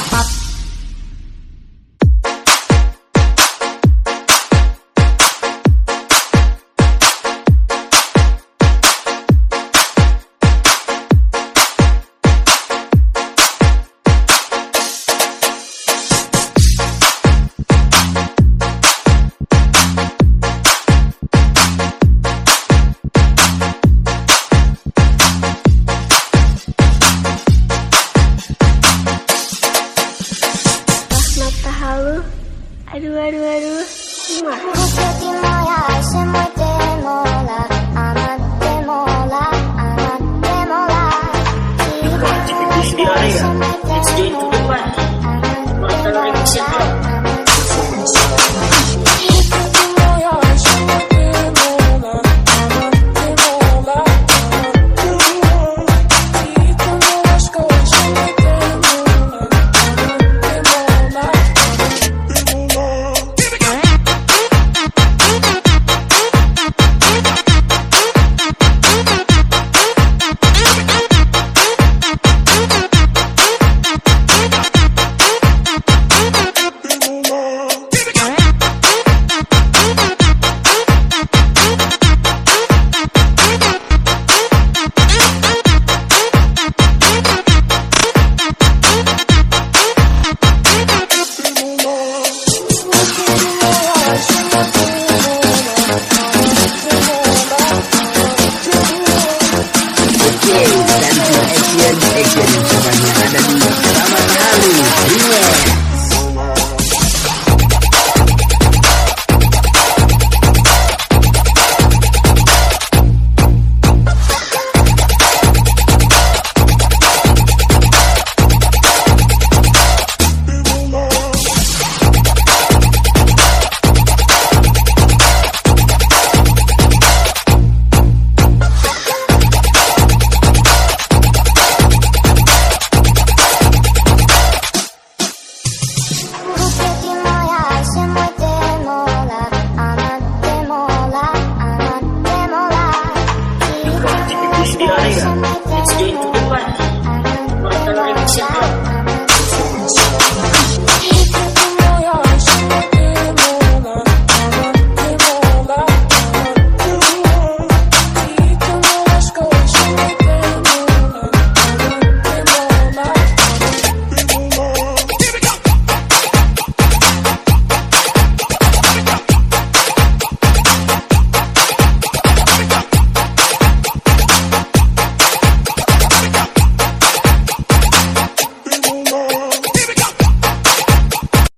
pá, pá. うあるあるある今 Yeah.